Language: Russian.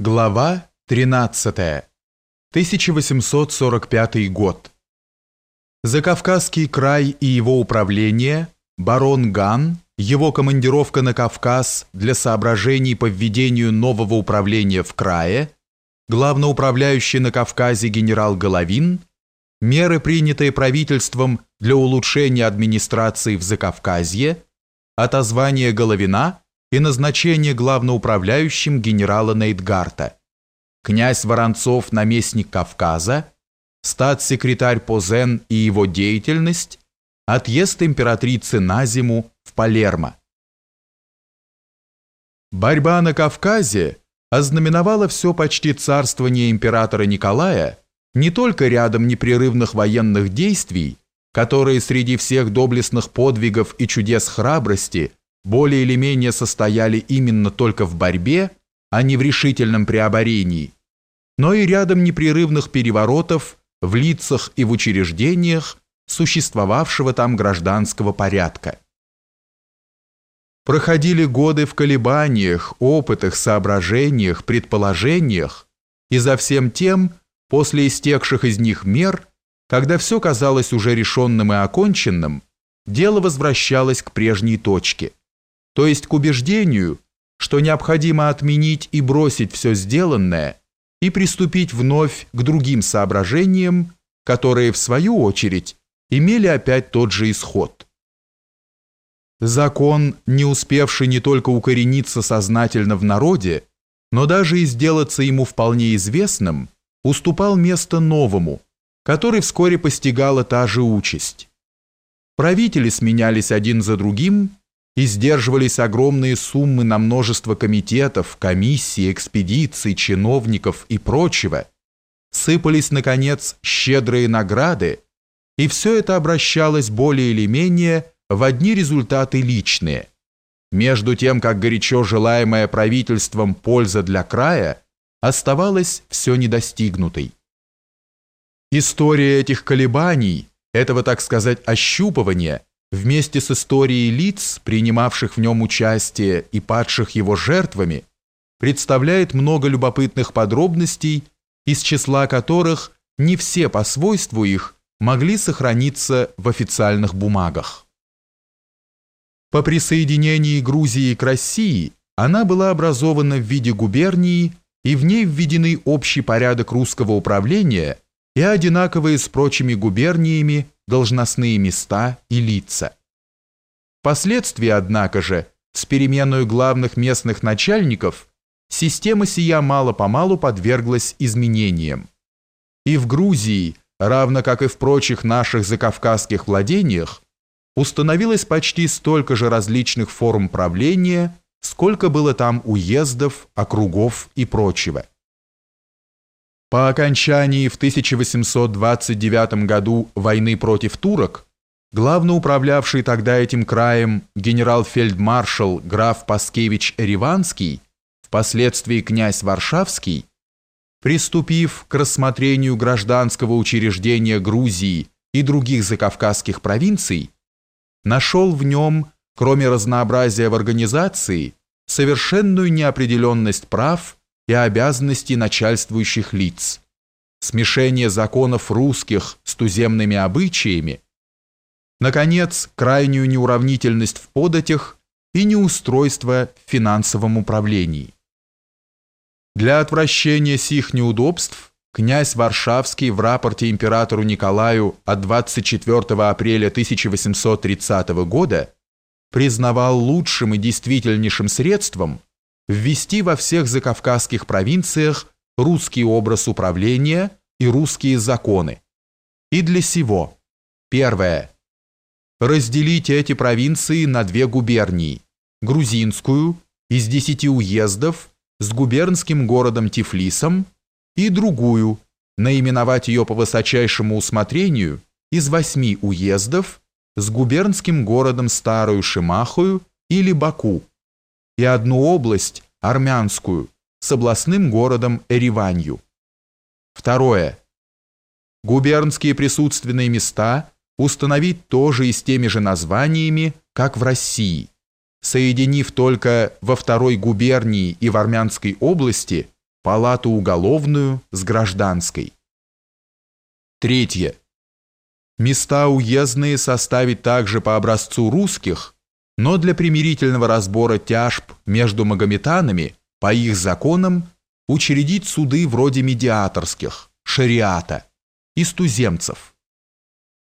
Глава 13. 1845 год. Закавказский край и его управление, барон Ган, его командировка на Кавказ для соображений по введению нового управления в крае, главноуправляющий на Кавказе генерал Головин, меры, принятые правительством для улучшения администрации в Закавказье, отозвание Головина – и назначение главноуправляющим генерала Нейтгарта, князь Воронцов – наместник Кавказа, статс-секретарь Позен и его деятельность, отъезд императрицы на зиму в Палермо. Борьба на Кавказе ознаменовала все почти царствование императора Николая не только рядом непрерывных военных действий, которые среди всех доблестных подвигов и чудес храбрости – более или менее состояли именно только в борьбе, а не в решительном преоборении, но и рядом непрерывных переворотов в лицах и в учреждениях существовавшего там гражданского порядка. Проходили годы в колебаниях, опытах, соображениях, предположениях, и за всем тем, после истекших из них мер, когда все казалось уже решенным и оконченным, дело возвращалось к прежней точке то есть к убеждению, что необходимо отменить и бросить все сделанное и приступить вновь к другим соображениям, которые, в свою очередь, имели опять тот же исход. Закон, не успевший не только укорениться сознательно в народе, но даже и сделаться ему вполне известным, уступал место новому, который вскоре постигала та же участь. Правители сменялись один за другим, и сдерживались огромные суммы на множество комитетов, комиссий, экспедиций, чиновников и прочего, сыпались, наконец, щедрые награды, и все это обращалось более или менее в одни результаты личные, между тем, как горячо желаемая правительством польза для края оставалась все недостигнутой. История этих колебаний, этого, так сказать, ощупывания – вместе с историей лиц, принимавших в нем участие и падших его жертвами, представляет много любопытных подробностей, из числа которых не все по свойству их могли сохраниться в официальных бумагах. По присоединении Грузии к России она была образована в виде губернии и в ней введены общий порядок русского управления и одинаковые с прочими губерниями должностные места и лица. Впоследствии, однако же, с переменой главных местных начальников, система сия мало-помалу подверглась изменениям. И в Грузии, равно как и в прочих наших закавказских владениях, установилось почти столько же различных форм правления, сколько было там уездов, округов и прочего. По окончании в 1829 году войны против турок, главноуправлявший тогда этим краем генерал-фельдмаршал граф Паскевич Эриванский, впоследствии князь Варшавский, приступив к рассмотрению гражданского учреждения Грузии и других закавказских провинций, нашел в нем, кроме разнообразия в организации, совершенную неопределенность прав и обязанностей начальствующих лиц, смешение законов русских с туземными обычаями, наконец, крайнюю неуравнительность в податях и неустройство в финансовом управлении. Для отвращения сих неудобств князь Варшавский в рапорте императору Николаю от 24 апреля 1830 года признавал лучшим и действительнейшим средством ввести во всех закавказских провинциях русский образ управления и русские законы. И для сего. Первое. Разделить эти провинции на две губернии. Грузинскую из десяти уездов с губернским городом Тифлисом и другую, наименовать ее по высочайшему усмотрению из восьми уездов с губернским городом Старую Шимахую или Баку и одну область, армянскую, с областным городом Эриванью. Второе. Губернские присутственные места установить тоже и с теми же названиями, как в России, соединив только во второй губернии и в Армянской области палату уголовную с гражданской. Третье. Места уездные составить также по образцу русских, но для примирительного разбора тяжб между магометанами по их законам учредить суды вроде медиаторских, шариата, из туземцев.